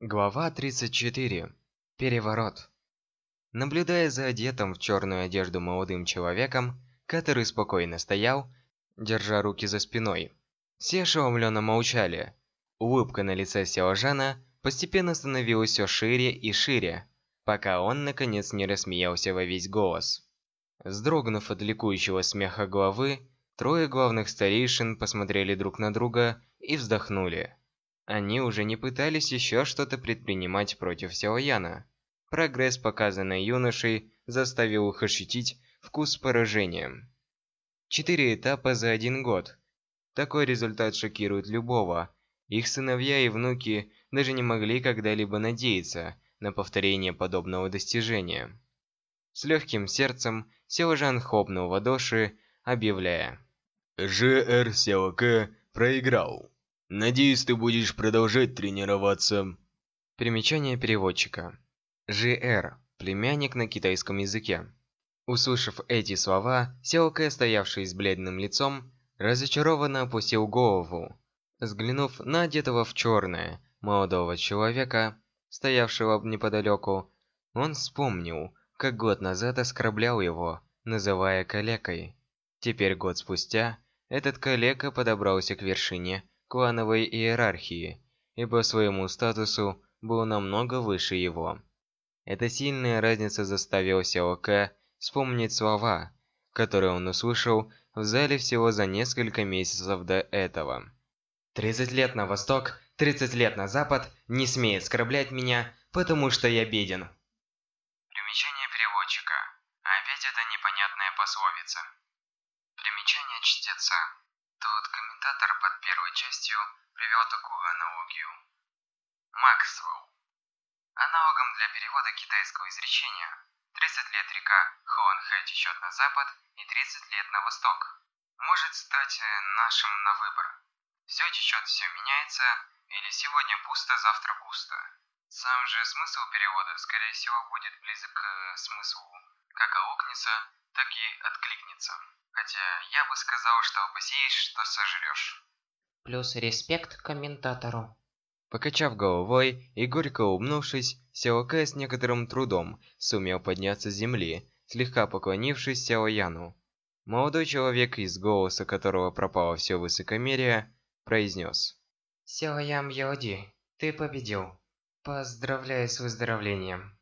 Глава 34. Переворот. Наблюдая за одетым в черную одежду молодым человеком, который спокойно стоял, держа руки за спиной, все ошеломленно молчали. Улыбка на лице Силожана постепенно становилась все шире и шире, пока он наконец не рассмеялся во весь голос. Сдрогнув от ликующего смеха главы, трое главных старейшин посмотрели друг на друга и вздохнули. Они уже не пытались еще что-то предпринимать против Сяояна. Прогресс, показанный юношей, заставил их ощутить вкус поражения. Четыре этапа за один год. Такой результат шокирует любого. Их сыновья и внуки даже не могли когда-либо надеяться на повторение подобного достижения. С легким сердцем Сяожан хлопнул в ладоши, объявляя. ЖР Сяоке проиграл. Надеюсь, ты будешь продолжать тренироваться. Примечание переводчика. ЖР – племянник на китайском языке. Услышав эти слова, Сяо Кэ, стоявший с бледным лицом, разочарованно опустил голову. Взглянув на одетого в черное молодого человека, стоявшего неподалеку, он вспомнил, как год назад оскорблял его, называя калекой. Теперь год спустя, этот калека подобрался к вершине клановой иерархии и по своему статусу был намного выше его. Эта сильная разница заставила Сяо Кэ вспомнить слова, которые он услышал в зале всего за несколько месяцев до этого. «30 лет на восток, 30 лет на запад, не смей оскорблять меня, потому что я беден». Примечание переводчика. Опять эта непонятная пословица. Примечание чтеца. Тот комментатор под первой частью привел такую аналогию. Максвелл. Аналогом для перевода китайского изречения 30 лет река Хуанхэ течет на запад и 30 лет на восток. Может стать э, нашим на выбор. Все течет, все меняется, или сегодня пусто, завтра густо. Сам же смысл перевода, скорее всего, будет близок к э, смыслу как аукнется, так и откликнется. Хотя я бы сказал, что посеешь, что сожрешь. Плюс респект комментатору. Покачав головой и горько улыбнувшись, Сяо Кэ с некоторым трудом сумел подняться с земли, слегка поклонившись Сяо Яну. Молодой человек, из голоса которого пропало все высокомерие, произнес. Сяо Ям Яоди, ты победил. Поздравляю с выздоровлением.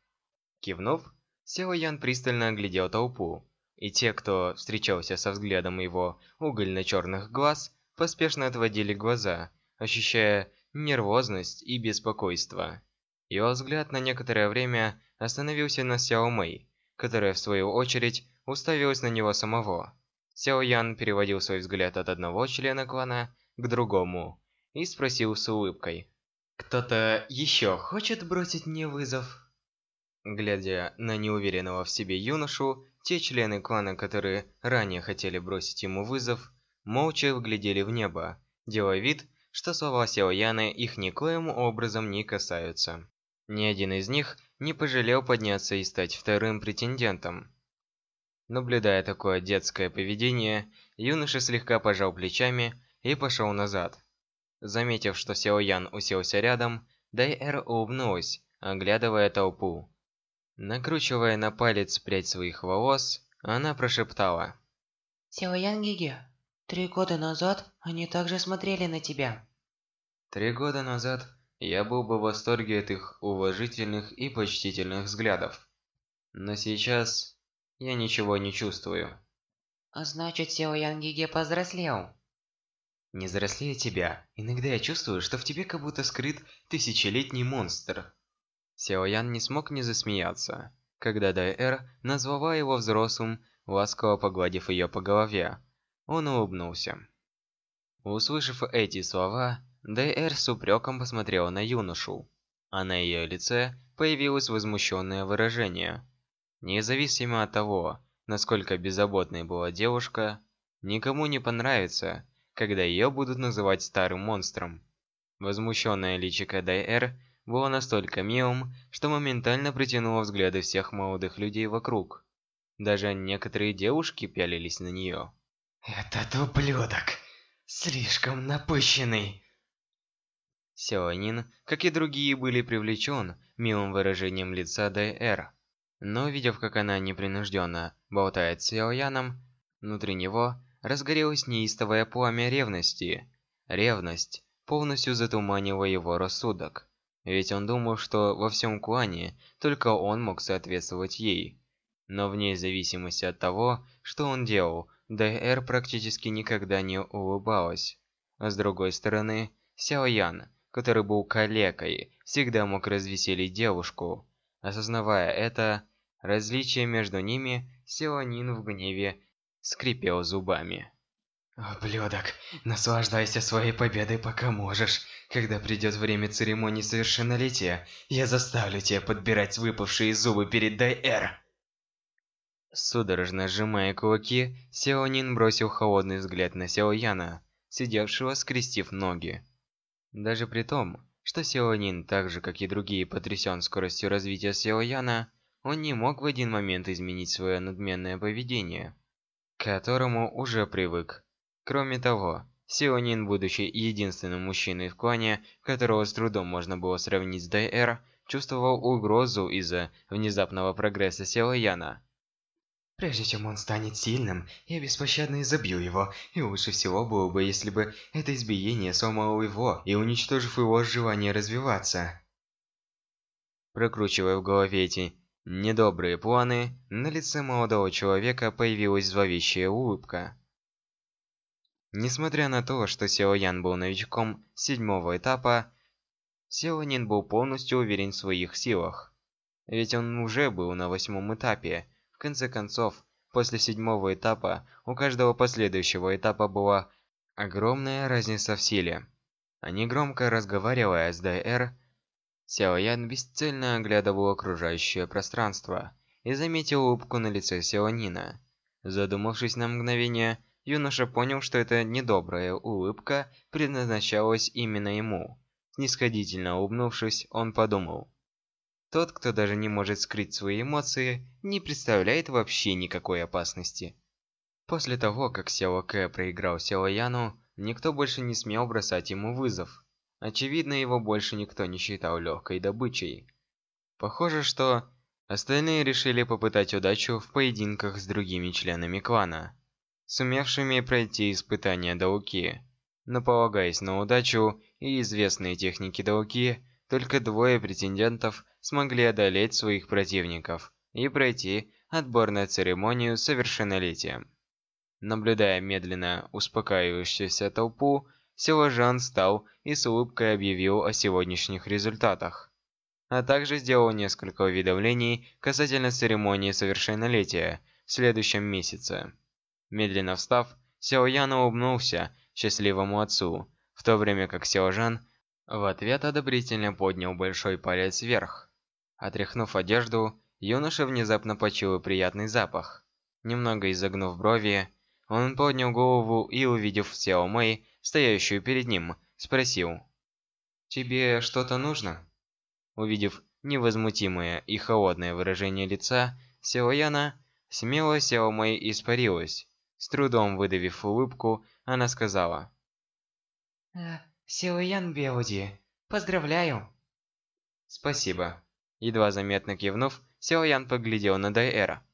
Кивнув, Сяо Ян пристально оглядел толпу, и те, кто встречался со взглядом его угольно-черных глаз, поспешно отводили глаза, ощущая нервозность и беспокойство. Его взгляд на некоторое время остановился на Сяо Мэй, которая в свою очередь уставилась на него самого. Сяо Ян переводил свой взгляд от одного члена клана к другому и спросил с улыбкой. «Кто-то еще хочет бросить мне вызов?» Глядя на неуверенного в себе юношу, те члены клана, которые ранее хотели бросить ему вызов, молча вглядели в небо, делая вид, что слова Сяо Яны их никоим образом не касаются. Ни один из них не пожалел подняться и стать вторым претендентом. Наблюдая такое детское поведение, юноша слегка пожал плечами и пошел назад. Заметив, что Сяо Ян уселся рядом, Дай-Эр улыбнулась, оглядывая толпу. Накручивая на палец прядь своих волос, она прошептала. Сяоян Гиге, три года назад они также смотрели на тебя. Три года назад я был бы в восторге от их уважительных и почтительных взглядов. Но сейчас я ничего не чувствую. А значит, Сяоян Гиге повзрослел. Не взрослее тебя. Иногда я чувствую, что в тебе как будто скрыт тысячелетний монстр. Сяо Ян не смог не засмеяться, когда Дай-Эр назвала его взрослым, ласково погладив ее по голове. Он улыбнулся. Услышав эти слова, Дай-Эр с упреком посмотрела на юношу, а на ее лице появилось возмущенное выражение. Независимо от того, насколько беззаботной была девушка, никому не понравится, когда ее будут называть старым монстром. Возмущенное личико Дай-Эр было настолько милым, что моментально притянуло взгляды всех молодых людей вокруг. Даже некоторые девушки пялились на нее. «Этот ублюдок! Слишком напыщенный!» Силанин, как и другие, были привлечен милым выражением лица Д.Р. Но увидев, как она непринужденно болтает с Сяояном, внутри него разгорелось неистовое пламя ревности. Ревность полностью затуманила его рассудок. Ведь он думал, что во всем клане только он мог соответствовать ей. Но вне зависимости от того, что он делал, Д.Р. практически никогда не улыбалась. А с другой стороны, Сяо Ян который был калекой, всегда мог развеселить девушку. Осознавая это, различие между ними, Силанин в гневе скрипел зубами. «Ублюдок, наслаждайся своей победой пока можешь. Когда придет время церемонии совершеннолетия, я заставлю тебя подбирать выпавшие зубы перед Дайэр!» Судорожно сжимая кулаки, Сеонин бросил холодный взгляд на Сео сидевшего скрестив ноги. Даже при том, что Сеонин, так же как и другие, потрясен скоростью развития Сеояна, он не мог в один момент изменить свое надменное поведение, к которому уже привык. Кроме того, Сеонин, будучи единственным мужчиной в клане, которого с трудом можно было сравнить с Дайэр, чувствовал угрозу из-за внезапного прогресса Сеояна. Прежде чем он станет сильным, я беспощадно изобью его, и лучше всего было бы, если бы это избиение сломало его и уничтожив его желание развиваться. Прокручивая в голове эти недобрые планы, на лице молодого человека появилась зловещая улыбка. Несмотря на то, что Сео Ян был новичком седьмого этапа, Сео Нин был полностью уверен в своих силах. Ведь он уже был на восьмом этапе, в конце концов, после седьмого этапа у каждого последующего этапа была огромная разница в силе. Они громко разговаривая с Дайэр, Сяо Ян бесцельно оглядывал окружающее пространство и заметил улыбку на лице Сяо Нина. Задумавшись на мгновение, юноша понял, что эта недобрая улыбка предназначалась именно ему. Снисходительно улыбнувшись, он подумал. Тот, кто даже не может скрыть свои эмоции, не представляет вообще никакой опасности. После того, как Сяо Кэ проиграл Сяо Яну, никто больше не смел бросать ему вызов. Очевидно, его больше никто не считал легкой добычей. Похоже, что остальные решили попытать удачу в поединках с другими членами клана, сумевшими пройти испытания Дауки. Но полагаясь на удачу и известные техники Дауки, только двое претендентов смогли одолеть своих противников и пройти отборную церемонию совершеннолетия. Наблюдая медленно успокаивающуюся толпу, Силожан встал и с улыбкой объявил о сегодняшних результатах, а также сделал несколько уведомлений касательно церемонии совершеннолетия в следующем месяце. Медленно встав, Сяо Ян улыбнулся счастливому отцу, в то время как Сяо Жан в ответ одобрительно поднял большой палец вверх. Отряхнув одежду, юноша внезапно почуял приятный запах. Немного изогнув брови, он поднял голову и, увидев Сяо Мэй, стоящую перед ним, спросил. «Тебе что-то нужно?» Увидев невозмутимое и холодное выражение лица Сяо Яна, смело Сяо Мэй испарилась. С трудом выдавив улыбку, она сказала. «Э, Сяо Ян Беуди, поздравляю!» «Спасибо!» Едва заметно кивнув, Сяо Ян поглядел на Дайэра.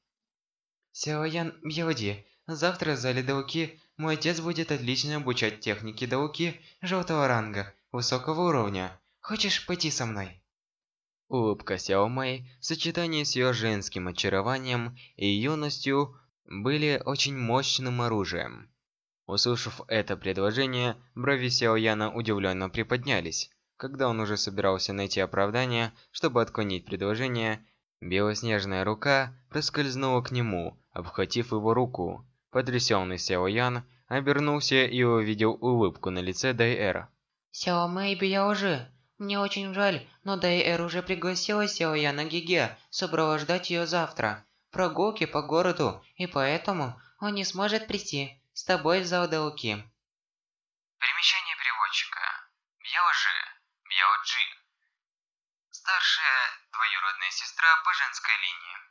Сяоян Бьоди, завтра в зале Дауки мой отец будет отлично обучать технике Дауки желтого ранга, высокого уровня. Хочешь пойти со мной? Улыбка Сяо Мэй в сочетании с ее женским очарованием и юностью были очень мощным оружием. Услышав это предложение, брови Сяо Яна удивленно приподнялись. Когда он уже собирался найти оправдание, чтобы отклонить предложение, белоснежная рука проскользнула к нему, обхватив его руку. Потрясенный Сяо Ян обернулся и увидел улыбку на лице Дайэра. Сяо Мэй Бияожи, мне очень жаль, но Дайэр уже пригласила Сяо Яна Гиге сопровождать ее завтра. Прогулки по городу, и поэтому он не сможет прийти с тобой в зал Дауки. Примечание переводчика. Бьяожи. Бьяо Джи. Старшая двоюродная сестра по женской линии.